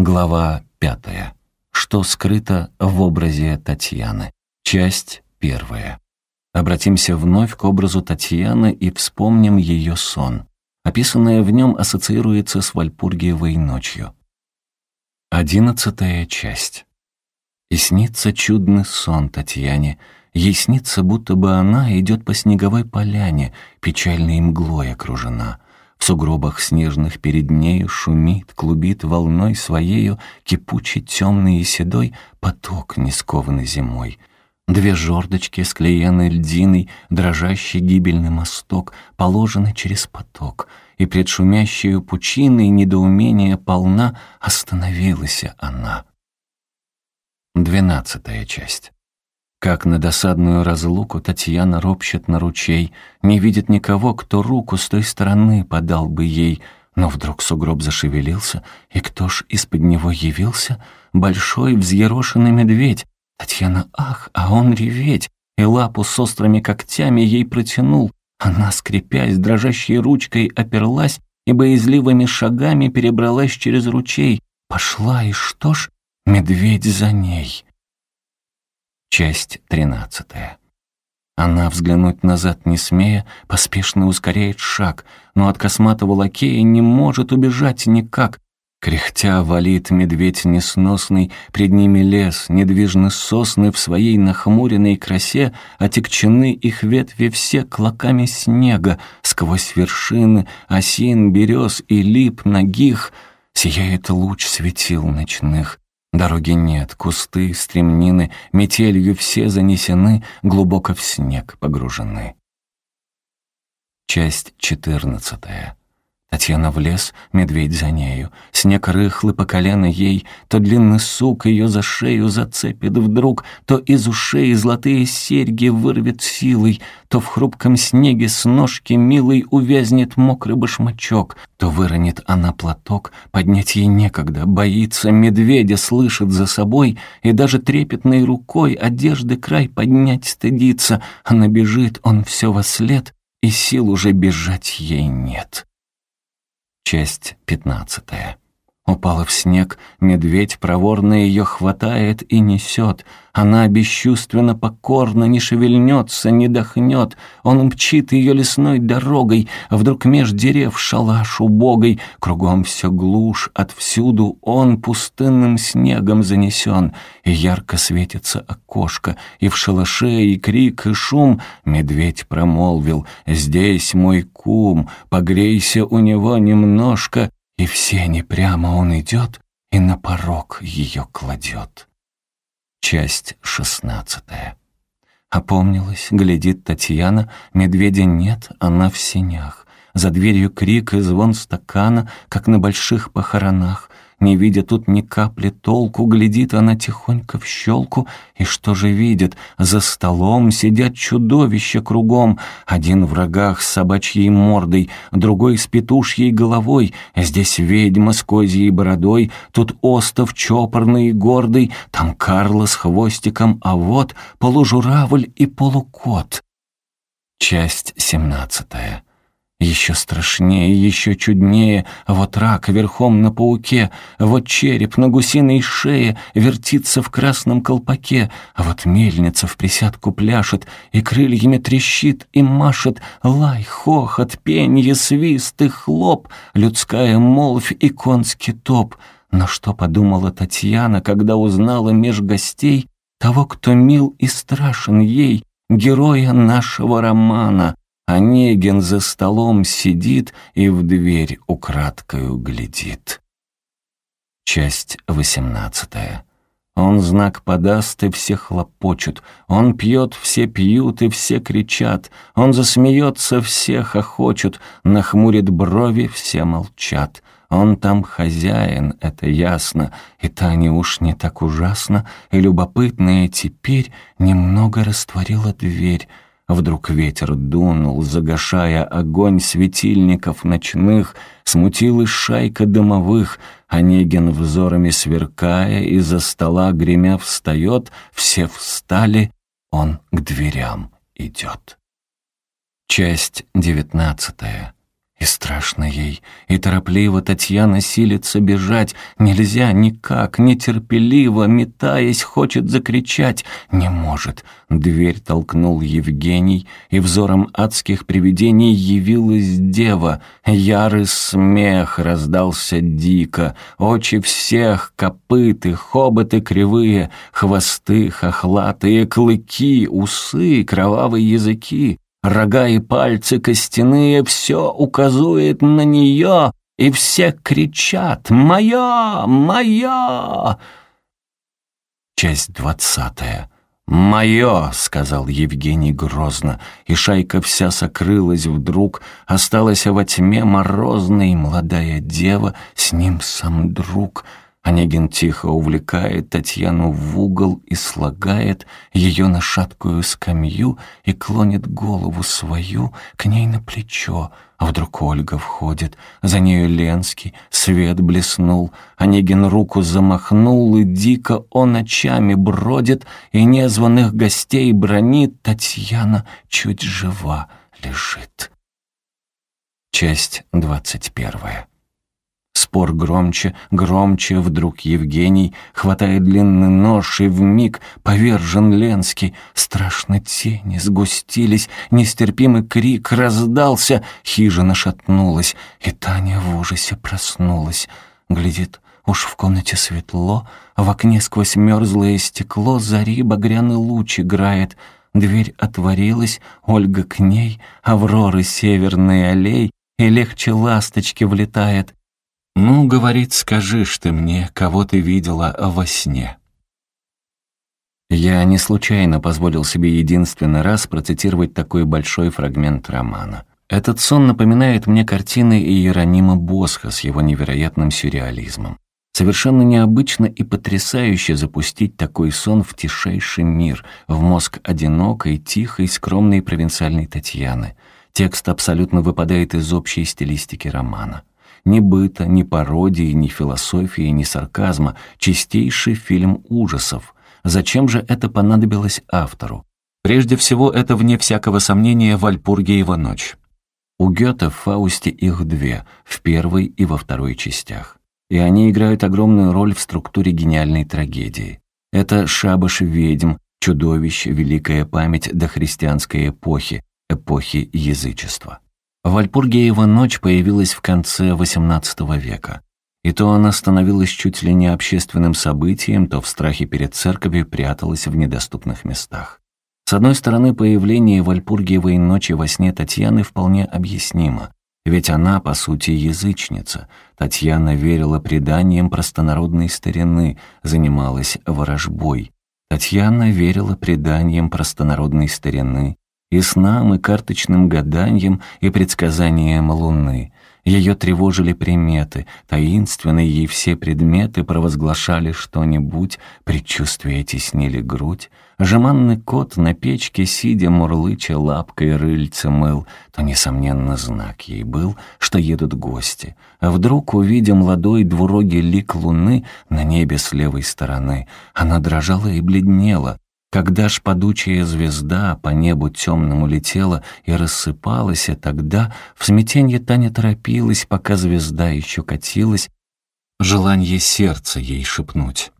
Глава пятая. Что скрыто в образе Татьяны? Часть первая. Обратимся вновь к образу Татьяны и вспомним ее сон. Описанное в нем ассоциируется с Вальпургиевой ночью. Одиннадцатая часть. И снится чудный сон Татьяне. Ей снится, будто бы она идет по снеговой поляне, печальной мглой окружена — в сугробах снежных перед нею шумит, клубит волной своею кипучий, темный и седой поток, не скованный зимой. Две жердочки, склеены льдиной, дрожащий гибельный мосток, положены через поток, и пред шумящей пучиной недоумения полна остановилась она. Двенадцатая часть. Как на досадную разлуку Татьяна ропщет на ручей, не видит никого, кто руку с той стороны подал бы ей. Но вдруг сугроб зашевелился, и кто ж из-под него явился? Большой взъерошенный медведь. Татьяна ах, а он реветь, и лапу с острыми когтями ей протянул. Она, скрипясь, дрожащей ручкой оперлась и боязливыми шагами перебралась через ручей. Пошла, и что ж, медведь за ней. Часть тринадцатая. Она, взглянуть назад не смея, поспешно ускоряет шаг, но от косматого лакея не может убежать никак. Кряхтя валит медведь несносный, пред ними лес, недвижны сосны в своей нахмуренной красе, отекчены их ветви все клоками снега, сквозь вершины осин, берез и лип ногих сияет луч светил ночных. Дороги нет, кусты, стремнины, метелью все занесены, глубоко в снег погружены. Часть четырнадцатая. Татьяна в лес, медведь за нею. Снег рыхлый по колено ей, то длинный сук ее за шею зацепит вдруг, то из ушей золотые серьги вырвет силой, то в хрупком снеге с ножки милой увязнет мокрый башмачок, то выронит она платок, поднять ей некогда, боится, медведя слышит за собой и даже трепетной рукой одежды край поднять стыдится. Она бежит, он все во след, и сил уже бежать ей нет. Часть пятнадцатая. Упала в снег, медведь проворно ее хватает и несет. Она бесчувственно покорно не шевельнется, не дохнет. Он мчит ее лесной дорогой, вдруг меж дерев шалаш убогой. Кругом все глушь, отвсюду он пустынным снегом занесен. И ярко светится окошко, и в шалаше и крик, и шум. Медведь промолвил, «Здесь мой кум, погрейся у него немножко». И все не прямо он идет и на порог ее кладет. Часть шестнадцатая. Опомнилась, глядит Татьяна, медведя нет, она в синях. За дверью крик и звон стакана, как на больших похоронах. Не видя тут ни капли толку, глядит она тихонько в щелку, и что же видит? За столом сидят чудовища кругом, один в рогах с собачьей мордой, другой с петушьей головой, здесь ведьма с козьей бородой, тут остов чопорный и гордый, там Карла с хвостиком, а вот полужуравль и полукот. Часть семнадцатая. Еще страшнее, еще чуднее, вот рак верхом на пауке, вот череп на гусиной шее вертится в красном колпаке, а вот мельница в присядку пляшет и крыльями трещит и машет, лай, хохот, пенье, свист и хлоп, людская молвь и конский топ. Но что подумала Татьяна, когда узнала меж гостей того, кто мил и страшен ей, героя нашего романа, Онегин за столом сидит и в дверь украдкою глядит. Часть восемнадцатая. Он знак подаст, и все хлопочут. Он пьет, все пьют, и все кричат. Он засмеется, все хохочут. Нахмурит брови, все молчат. Он там хозяин, это ясно, и Таня уж не так ужасно, и любопытная теперь немного растворила дверь. Вдруг ветер дунул, загашая огонь светильников ночных, смутилась шайка дымовых, Онегин взорами сверкая, из-за стола гремя встает, все встали, он к дверям идет. Часть девятнадцатая. И страшно ей, и торопливо Татьяна силится бежать. Нельзя никак, нетерпеливо, метаясь, хочет закричать. Не может. Дверь толкнул Евгений, и взором адских привидений явилась дева. Ярый смех раздался дико. Очи всех, копыты, хоботы кривые, хвосты хохлатые, клыки, усы, кровавые языки. Рога и пальцы костяные все указует на нее, и все кричат «Моя! Моя!» Часть двадцатая. «Мое!» — сказал Евгений грозно, и шайка вся сокрылась вдруг, осталась во тьме морозной молодая дева, с ним сам друг — Онегин тихо увлекает Татьяну в угол и слагает ее на шаткую скамью и клонит голову свою к ней на плечо. А вдруг Ольга входит, за нею Ленский, свет блеснул, Онегин руку замахнул, и дико он ночами бродит, и незваных гостей бронит, Татьяна чуть жива лежит. Часть двадцать первая. Спор громче, громче, вдруг Евгений хватает длинный нож, и вмиг повержен Ленский. Страшно тени сгустились, нестерпимый крик раздался, хижина шатнулась, и Таня в ужасе проснулась. Глядит, уж в комнате светло, в окне сквозь мерзлое стекло зари багряный луч играет. Дверь отворилась, Ольга к ней, Авроры северной аллей, и легче ласточки влетает. «Ну, — говорит, — скажишь ты мне, кого ты видела во сне». Я не случайно позволил себе единственный раз процитировать такой большой фрагмент романа. Этот сон напоминает мне картины Иеронима Босха с его невероятным сюрреализмом. Совершенно необычно и потрясающе запустить такой сон в тишайший мир, в мозг одинокой, тихой, скромной провинциальной Татьяны. Текст абсолютно выпадает из общей стилистики романа. Ни быта, ни пародии, ни философии, ни сарказма. Чистейший фильм ужасов. Зачем же это понадобилось автору? Прежде всего, это, вне всякого сомнения, Вальпургиева ночь. У Гёте в «Фаусте» их две, в первой и во второй частях. И они играют огромную роль в структуре гениальной трагедии. Это шабаш ведьм, чудовищ, великая память дохристианской эпохи, эпохи язычества. Вальпургиева ночь появилась в конце XVIII века. И то она становилась чуть ли не общественным событием, то в страхе перед церковью пряталась в недоступных местах. С одной стороны, появление Вальпургиевой ночи во сне Татьяны вполне объяснимо, ведь она, по сути, язычница. Татьяна верила преданиям простонародной старины, занималась ворожбой. Татьяна верила преданиям простонародной старины, и снам, и карточным гаданием, и предсказаниям луны. Ее тревожили приметы, таинственные ей все предметы провозглашали что-нибудь, предчувствия теснили грудь. Жеманный кот на печке, сидя мурлыча лапкой рыльце мыл, то, несомненно, знак ей был, что едут гости. А вдруг, увидя молодой двурогий лик луны на небе с левой стороны, она дрожала и бледнела, когда ж падучая звезда по небу темному летела и рассыпалась, и тогда в смятенье Таня торопилась, пока звезда еще катилась, желание сердца ей шепнуть.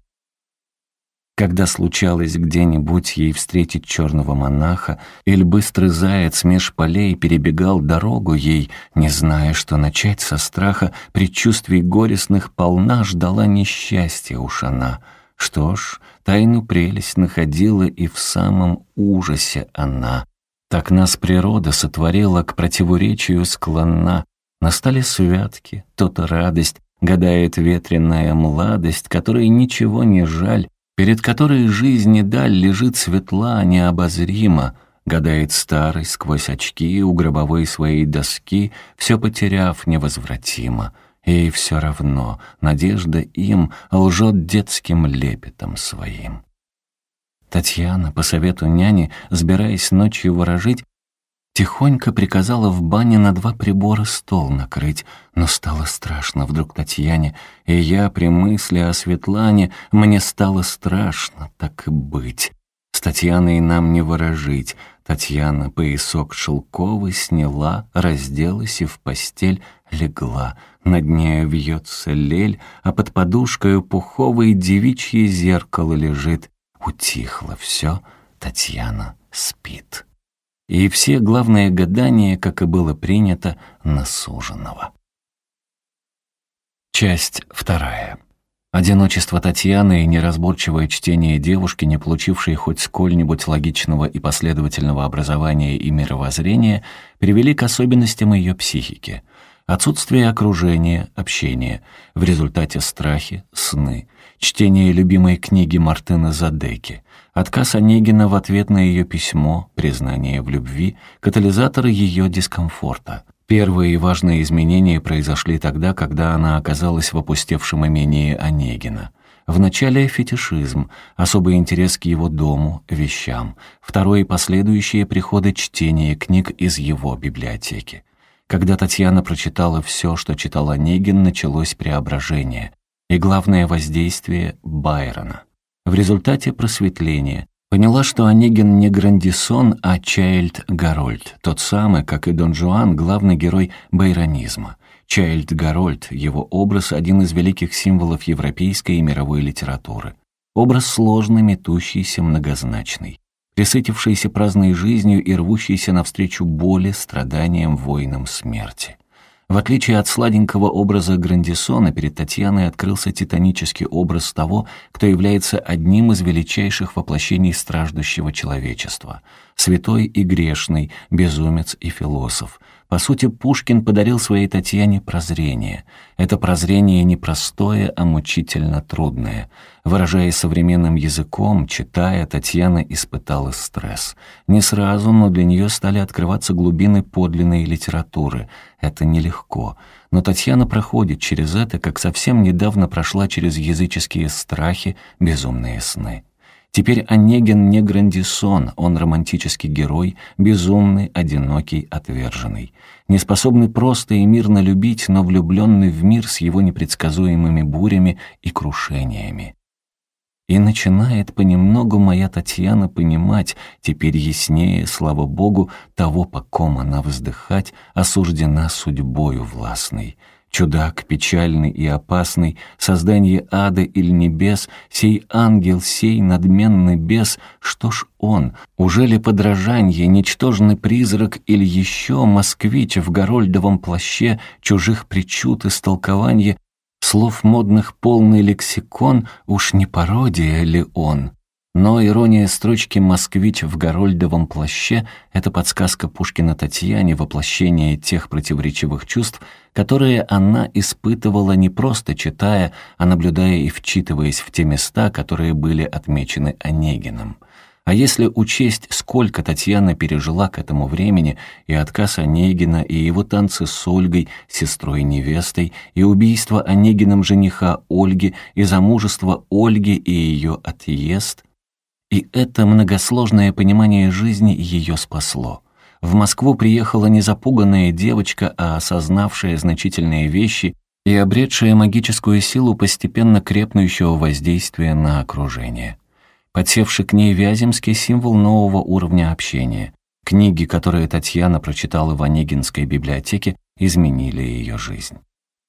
Когда случалось где-нибудь ей встретить черного монаха, или быстрый заяц меж полей перебегал дорогу ей, не зная, что начать со страха, предчувствий горестных полна ждала несчастья уж она. Что ж, Тайну прелесть находила и в самом ужасе она. Так нас природа сотворила к противоречию склонна. Настали святки, то-то радость, гадает ветреная младость, которой ничего не жаль, перед которой жизни даль лежит светла необозримо, гадает старый сквозь очки у гробовой своей доски, все потеряв невозвратимо — и все равно надежда им лжет детским лепетом своим. Татьяна, по совету няни, сбираясь ночью ворожить, тихонько приказала в бане на два прибора стол накрыть, но стало страшно вдруг Татьяне, и я при мысли о Светлане мне стало страшно, так и быть. С Татьяной нам не ворожить. Татьяна поясок шелковый сняла, разделась и в постель легла. Над нею вьется лель, а под подушкою пуховой девичье зеркало лежит. Утихло все, Татьяна спит. И все главные гадания, как и было принято, на суженого. Часть вторая. Одиночество Татьяны и неразборчивое чтение девушки, не получившей хоть сколь-нибудь логичного и последовательного образования и мировоззрения, привели к особенностям ее психики. Отсутствие окружения, общения, в результате страхи, сны, чтение любимой книги Мартына Задеки, отказ Онегина в ответ на ее письмо, признание в любви, катализаторы ее дискомфорта — Первые важные изменения произошли тогда, когда она оказалась в опустевшем имении Онегина. Вначале фетишизм, особый интерес к его дому, вещам. Второе и последующие приходы чтения книг из его библиотеки. Когда Татьяна прочитала все, что читал Онегин, началось преображение. И главное воздействие Байрона. В результате просветления, Поняла, что Онегин не Грандисон, а Чайльд Гарольд, тот самый, как и Дон Жуан, главный герой байронизма. Чайльд Гарольд, его образ – один из великих символов европейской и мировой литературы. Образ сложный, метущийся, многозначный, присытившийся праздной жизнью и рвущийся навстречу боли, страданиям, войнам, смерти. В отличие от сладенького образа Грандисона, перед Татьяной открылся титанический образ того, кто является одним из величайших воплощений страждущего человечества. Святой и грешный, безумец и философ. По сути, Пушкин подарил своей Татьяне прозрение. Это прозрение не простое, а мучительно трудное. Выражаясь современным языком, читая, Татьяна испытала стресс. Не сразу, но для нее стали открываться глубины подлинной литературы. Это нелегко. Но Татьяна проходит через это, как совсем недавно прошла через языческие страхи, безумные сны. Теперь Онегин не Грандисон, он романтический герой, безумный, одинокий, отверженный. Неспособный просто и мирно любить, но влюбленный в мир с его непредсказуемыми бурями и крушениями. И начинает понемногу моя Татьяна понимать, теперь яснее, слава Богу, того, по ком она вздыхать, осуждена судьбою властной. Чудак, печальный и опасный, создание ада или небес, сей ангел, сей надменный бес, что ж он? Уже ли подражанье, ничтожный призрак или еще москвич в горольдовом плаще чужих причуд и столкованье, Слов модных полный лексикон, уж не пародия ли он? Но ирония строчки «Москвич в горольдовом плаще» — это подсказка Пушкина Татьяне воплощение тех противоречивых чувств, которые она испытывала не просто читая, а наблюдая и вчитываясь в те места, которые были отмечены Онегиным — а если учесть, сколько Татьяна пережила к этому времени, и отказ Онегина, и его танцы с Ольгой, сестрой-невестой, и убийство Онегиным жениха Ольги, и замужество Ольги и ее отъезд, и это многосложное понимание жизни ее спасло. В Москву приехала не запуганная девочка, а осознавшая значительные вещи и обретшая магическую силу постепенно крепнущего воздействия на окружение. Подсевший к ней Вяземский — символ нового уровня общения. Книги, которые Татьяна прочитала в Онегинской библиотеке, изменили ее жизнь.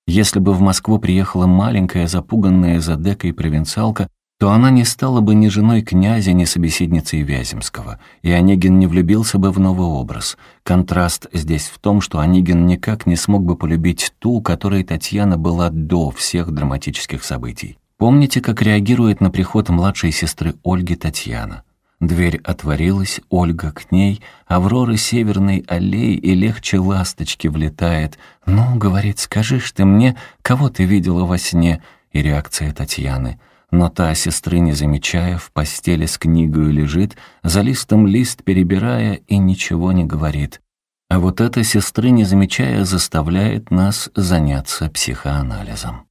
Если бы в Москву приехала маленькая, запуганная задекой провинциалка, то она не стала бы ни женой князя, ни собеседницей Вяземского, и Онегин не влюбился бы в новый образ. Контраст здесь в том, что Онегин никак не смог бы полюбить ту, которой Татьяна была до всех драматических событий. Помните, как реагирует на приход младшей сестры Ольги Татьяна? Дверь отворилась, Ольга к ней, Авроры северной аллеи и легче ласточки влетает. «Ну, — говорит, — скажишь ты мне, кого ты видела во сне?» И реакция Татьяны. Но та, сестры не замечая, в постели с книгой лежит, за листом лист перебирая и ничего не говорит. А вот эта, сестры не замечая, заставляет нас заняться психоанализом.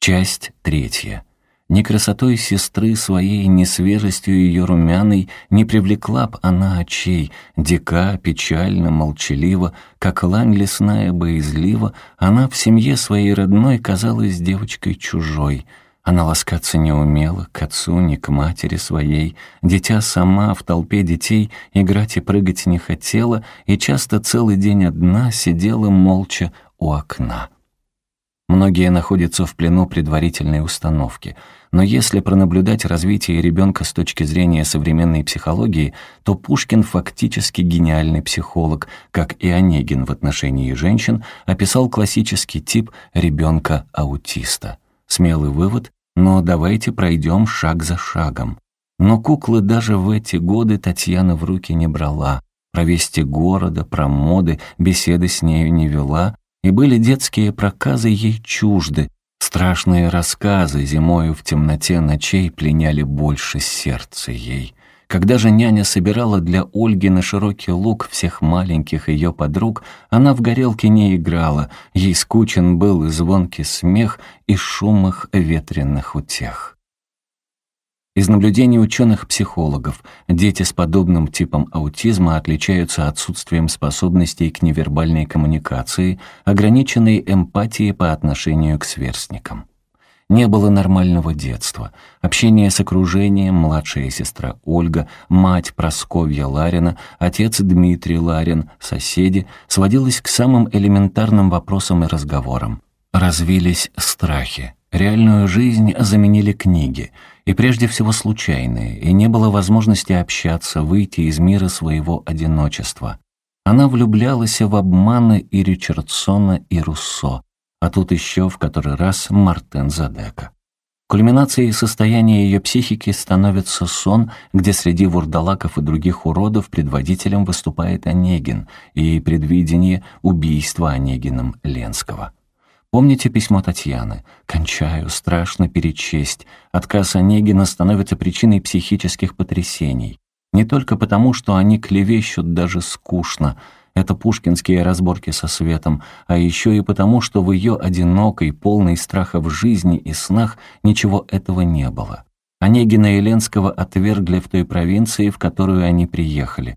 Часть третья. Ни красотой сестры своей, ни свежестью ее румяной не привлекла б она очей, дика, печально, молчалива, как лань лесная боязлива, она в семье своей родной казалась девочкой чужой. Она ласкаться не умела, к отцу, ни к матери своей. Дитя сама в толпе детей играть и прыгать не хотела, и часто целый день одна сидела молча у окна. Многие находятся в плену предварительной установки, но если пронаблюдать развитие ребенка с точки зрения современной психологии, то Пушкин фактически гениальный психолог, как и Онегин в отношении женщин описал классический тип ребенка-аутиста. Смелый вывод, но давайте пройдем шаг за шагом. Но куклы даже в эти годы Татьяна в руки не брала. Про вести города, про моды беседы с нею не вела, и были детские проказы ей чужды. Страшные рассказы зимою в темноте ночей пленяли больше сердца ей. Когда же няня собирала для Ольги на широкий луг всех маленьких ее подруг, она в горелке не играла, ей скучен был и звонкий смех, и шум их ветреных утех. Из наблюдений ученых-психологов дети с подобным типом аутизма отличаются отсутствием способностей к невербальной коммуникации, ограниченной эмпатией по отношению к сверстникам. Не было нормального детства. Общение с окружением, младшая сестра Ольга, мать Просковья Ларина, отец Дмитрий Ларин, соседи, сводилось к самым элементарным вопросам и разговорам. Развились страхи. Реальную жизнь заменили книги, и прежде всего случайные, и не было возможности общаться, выйти из мира своего одиночества. Она влюблялась в обманы и Ричардсона, и Руссо, а тут еще в который раз Мартен Задека. Кульминацией состояния ее психики становится сон, где среди вурдалаков и других уродов предводителем выступает Онегин и предвидение убийства Онегином Ленского. Помните письмо Татьяны? «Кончаю, страшно перечесть. Отказ Онегина становится причиной психических потрясений. Не только потому, что они клевещут даже скучно, это пушкинские разборки со светом, а еще и потому, что в ее одинокой, полной страхов жизни и снах ничего этого не было. Онегина и Ленского отвергли в той провинции, в которую они приехали.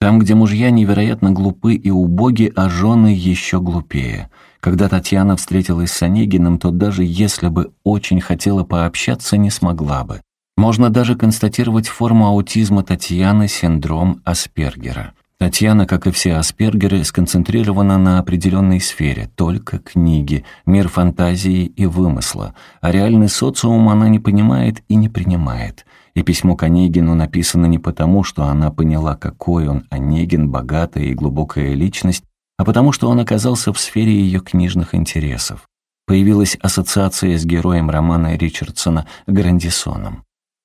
Там, где мужья невероятно глупы и убоги, а жены еще глупее. Когда Татьяна встретилась с Онегиным, то даже если бы очень хотела пообщаться, не смогла бы. Можно даже констатировать форму аутизма Татьяны, синдром Аспергера. Татьяна, как и все аспергеры, сконцентрирована на определенной сфере, только книги, мир фантазии и вымысла, а реальный социум она не понимает и не принимает. И письмо к Онегину написано не потому, что она поняла, какой он, Онегин, богатая и глубокая личность, а потому что он оказался в сфере ее книжных интересов. Появилась ассоциация с героем романа Ричардсона Грандисоном.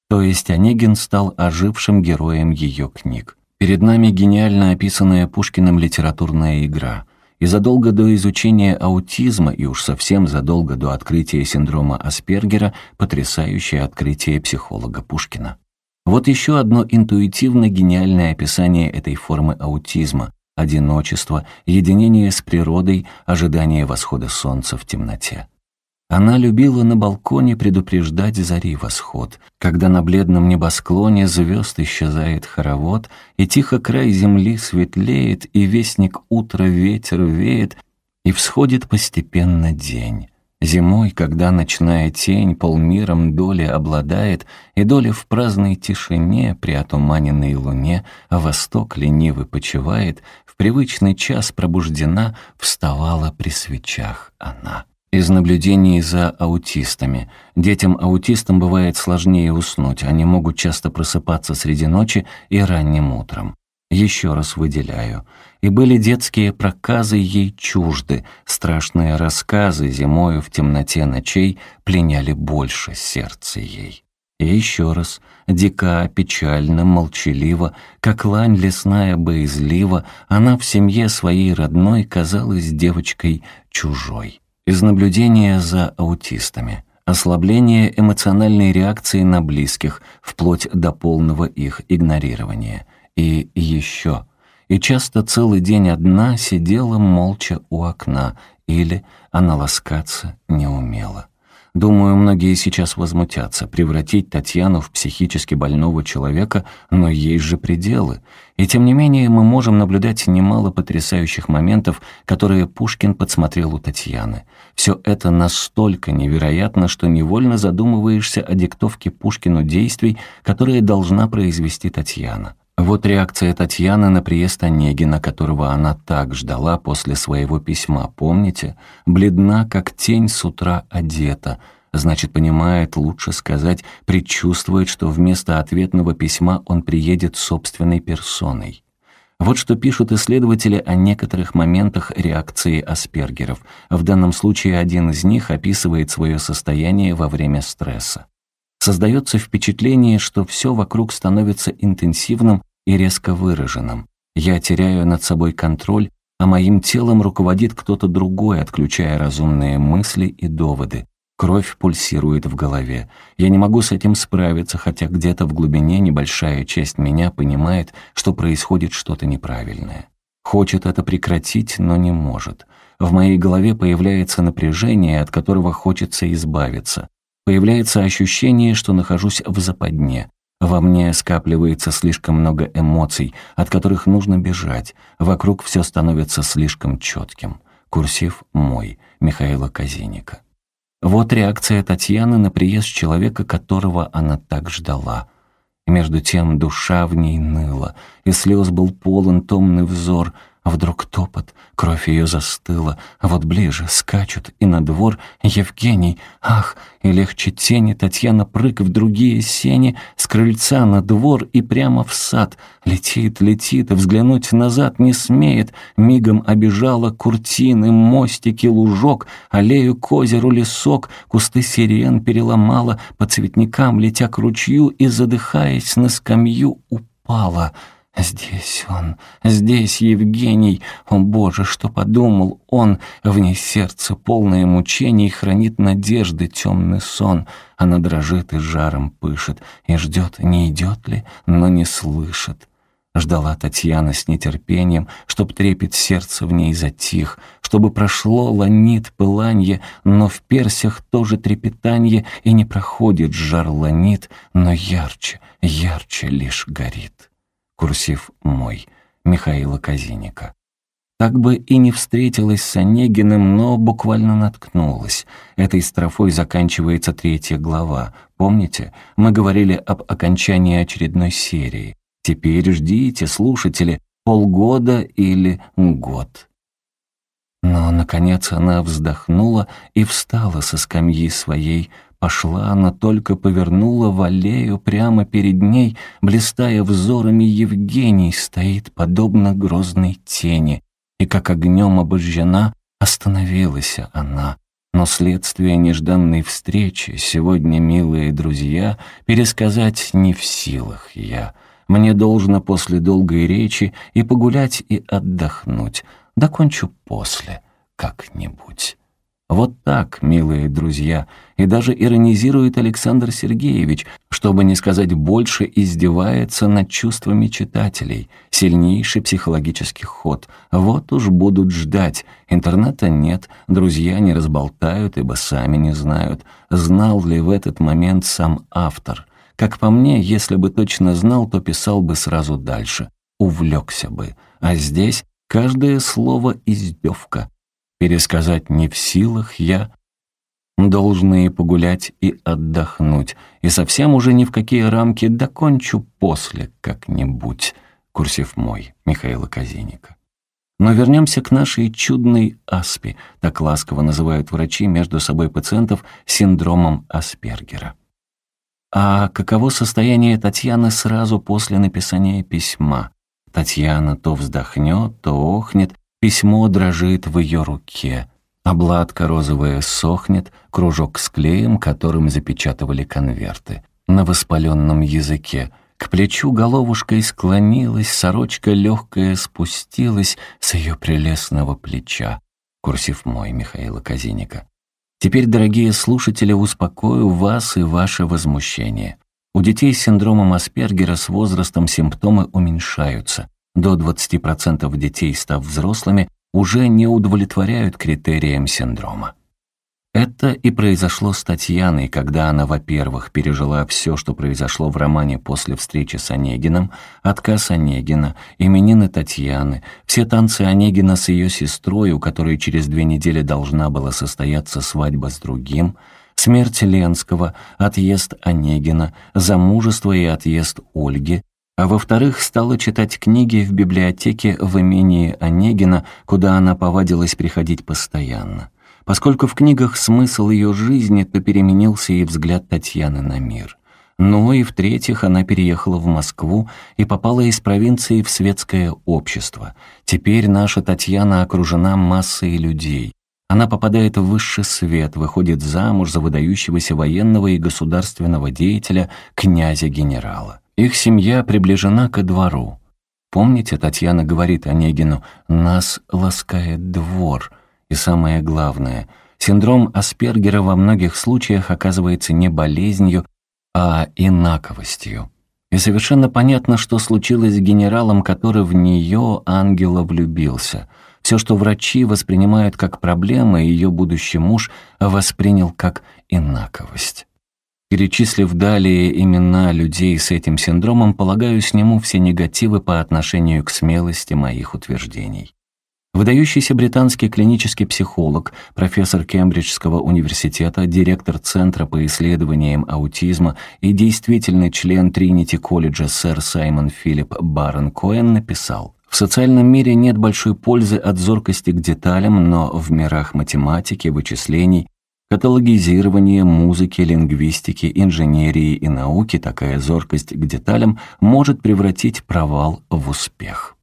То есть Онегин стал ожившим героем ее книг. Перед нами гениально описанная Пушкиным литературная игра. И задолго до изучения аутизма, и уж совсем задолго до открытия синдрома Аспергера, потрясающее открытие психолога Пушкина. Вот еще одно интуитивно гениальное описание этой формы аутизма – одиночество, единение с природой, ожидание восхода солнца в темноте. Она любила на балконе предупреждать зари восход, когда на бледном небосклоне звезд исчезает хоровод, и тихо край земли светлеет, и вестник утра ветер веет, и всходит постепенно день. Зимой, когда ночная тень полмиром доли обладает, и доля в праздной тишине при отуманенной луне, а восток ленивый почивает, в привычный час пробуждена, вставала при свечах она. Из наблюдений за аутистами. Детям-аутистам бывает сложнее уснуть, они могут часто просыпаться среди ночи и ранним утром. Еще раз выделяю. И были детские проказы ей чужды, страшные рассказы зимою в темноте ночей пленяли больше сердце ей. И еще раз, дика, печально, молчаливо, как лань лесная боязлива, она в семье своей родной казалась девочкой чужой из наблюдения за аутистами, ослабление эмоциональной реакции на близких, вплоть до полного их игнорирования. И еще. И часто целый день одна сидела молча у окна, или она ласкаться не умела. Думаю, многие сейчас возмутятся. Превратить Татьяну в психически больного человека, но есть же пределы. И тем не менее мы можем наблюдать немало потрясающих моментов, которые Пушкин подсмотрел у Татьяны. Все это настолько невероятно, что невольно задумываешься о диктовке Пушкину действий, которые должна произвести Татьяна. Вот реакция Татьяны на приезд Онегина, которого она так ждала после своего письма, помните? Бледна, как тень с утра одета. Значит, понимает, лучше сказать, предчувствует, что вместо ответного письма он приедет собственной персоной. Вот что пишут исследователи о некоторых моментах реакции Аспергеров. В данном случае один из них описывает свое состояние во время стресса. Создается впечатление, что все вокруг становится интенсивным и резко выраженным. Я теряю над собой контроль, а моим телом руководит кто-то другой, отключая разумные мысли и доводы. Кровь пульсирует в голове. Я не могу с этим справиться, хотя где-то в глубине небольшая часть меня понимает, что происходит что-то неправильное. Хочет это прекратить, но не может. В моей голове появляется напряжение, от которого хочется избавиться. Появляется ощущение, что нахожусь в западне. Во мне скапливается слишком много эмоций, от которых нужно бежать. Вокруг все становится слишком четким. Курсив мой, Михаила Казиника. Вот реакция Татьяны на приезд человека, которого она так ждала. между тем душа в ней ныла, и слез был полон томный взор — вдруг топот, кровь ее застыла, а вот ближе скачут, и на двор Евгений, ах, и легче тени, Татьяна прыг в другие сени, с крыльца на двор и прямо в сад. Летит, летит, взглянуть назад не смеет, мигом обижала куртины, мостики, лужок, аллею к озеру лесок, кусты сирен переломала, по цветникам летя к ручью и, задыхаясь на скамью, упала — Здесь он, здесь Евгений. О, Боже, что подумал он? В ней сердце, полное мучений, хранит надежды темный сон. Она дрожит и жаром пышет, и ждет, не идет ли, но не слышит. Ждала Татьяна с нетерпением, чтоб трепет сердца в ней затих, чтобы прошло ланит пыланье, но в персях тоже трепетанье, и не проходит жар ланит, но ярче, ярче лишь горит курсив мой, Михаила Казиника. Так бы и не встретилась с Онегиным, но буквально наткнулась. Этой строфой заканчивается третья глава. Помните, мы говорили об окончании очередной серии. Теперь ждите, слушатели, полгода или год. Но, наконец, она вздохнула и встала со скамьи своей, Пошла она только повернула в аллею прямо перед ней, блистая взорами Евгений, стоит подобно грозной тени, и как огнем обожжена, остановилась она. Но следствие нежданной встречи сегодня, милые друзья, пересказать не в силах я. Мне должно после долгой речи и погулять, и отдохнуть. Докончу после, как-нибудь. Вот так, милые друзья, и даже иронизирует Александр Сергеевич, чтобы не сказать больше, издевается над чувствами читателей. Сильнейший психологический ход. Вот уж будут ждать. Интернета нет, друзья не разболтают, ибо сами не знают. Знал ли в этот момент сам автор? Как по мне, если бы точно знал, то писал бы сразу дальше. Увлекся бы. А здесь каждое слово издевка. Пересказать не в силах я, должны погулять и отдохнуть, и совсем уже ни в какие рамки докончу после как-нибудь. Курсив мой, Михаила Казиника. Но вернемся к нашей чудной аспе, так ласково называют врачи между собой пациентов синдромом Аспергера. А каково состояние Татьяны сразу после написания письма? Татьяна то вздохнет, то охнет, Письмо дрожит в ее руке. Обладка розовая сохнет, кружок с клеем, которым запечатывали конверты. На воспаленном языке. К плечу головушкой склонилась, сорочка легкая спустилась с ее прелестного плеча. Курсив мой Михаила Казиника. Теперь, дорогие слушатели, успокою вас и ваше возмущение. У детей с синдромом Аспергера с возрастом симптомы уменьшаются. До 20% детей, став взрослыми, уже не удовлетворяют критериям синдрома. Это и произошло с Татьяной, когда она, во-первых, пережила все, что произошло в романе после встречи с Онегином, отказ Онегина, именины Татьяны, все танцы Онегина с ее сестрой, у которой через две недели должна была состояться свадьба с другим, смерть Ленского, отъезд Онегина, замужество и отъезд Ольги, а во-вторых, стала читать книги в библиотеке в имении Онегина, куда она повадилась приходить постоянно. Поскольку в книгах смысл ее жизни, то переменился и взгляд Татьяны на мир. Ну и в-третьих, она переехала в Москву и попала из провинции в светское общество. Теперь наша Татьяна окружена массой людей. Она попадает в высший свет, выходит замуж за выдающегося военного и государственного деятеля, князя-генерала. Их семья приближена ко двору. Помните, Татьяна говорит Онегину, «Нас ласкает двор», и самое главное, синдром Аспергера во многих случаях оказывается не болезнью, а инаковостью. И совершенно понятно, что случилось с генералом, который в нее, ангела, влюбился. Все, что врачи воспринимают как проблемы, ее будущий муж воспринял как инаковость. Перечислив далее имена людей с этим синдромом, полагаю, сниму все негативы по отношению к смелости моих утверждений. Выдающийся британский клинический психолог, профессор Кембриджского университета, директор Центра по исследованиям аутизма и действительный член Тринити колледжа сэр Саймон Филипп Барон Коэн написал «В социальном мире нет большой пользы от зоркости к деталям, но в мирах математики, вычислений, каталогизирования, музыки, лингвистики, инженерии и науки такая зоркость к деталям может превратить провал в успех».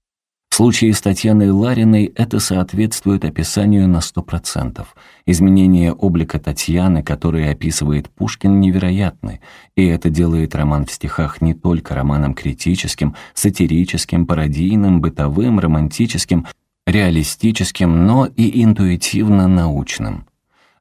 В случае с Татьяной Лариной это соответствует описанию на 100%. Изменение облика Татьяны, которое описывает Пушкин, невероятны, и это делает роман в стихах не только романом критическим, сатирическим, пародийным, бытовым, романтическим, реалистическим, но и интуитивно-научным.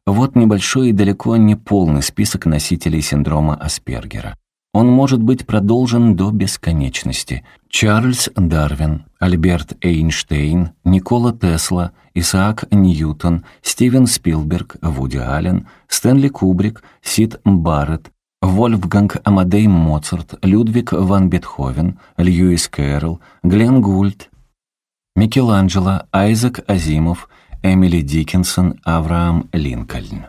Вот небольшой и далеко не полный список носителей синдрома Аспергера. Он может быть продолжен до бесконечности. Чарльз Дарвин, Альберт Эйнштейн, Никола Тесла, Исаак Ньютон, Стивен Спилберг, Вуди Аллен, Стэнли Кубрик, Сид Барретт, Вольфганг Амадей Моцарт, Людвиг ван Бетховен, Льюис Кэрролл, Глен Гульд, Микеланджело, Айзек Азимов, Эмили Диккенсон, Авраам Линкольн.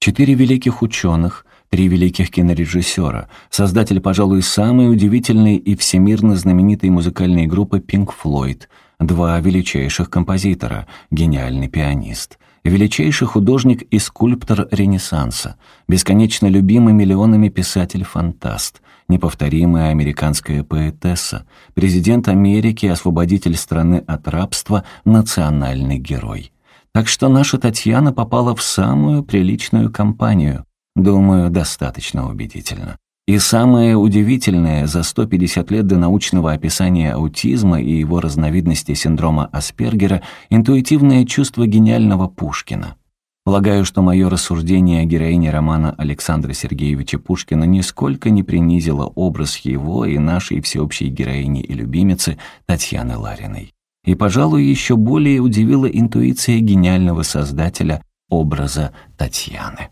Четыре великих ученых, Три великих кинорежиссера, создатель, пожалуй, самой удивительной и всемирно знаменитой музыкальной группы Pink Floyd, два величайших композитора, гениальный пианист, величайший художник и скульптор Ренессанса, бесконечно любимый миллионами писатель-фантаст, неповторимая американская поэтесса, президент Америки, освободитель страны от рабства, национальный герой. Так что наша Татьяна попала в самую приличную компанию. Думаю, достаточно убедительно. И самое удивительное, за 150 лет до научного описания аутизма и его разновидности синдрома Аспергера — интуитивное чувство гениального Пушкина. Полагаю, что мое рассуждение о героине романа Александра Сергеевича Пушкина нисколько не принизило образ его и нашей всеобщей героини и любимицы Татьяны Лариной. И, пожалуй, еще более удивила интуиция гениального создателя образа Татьяны.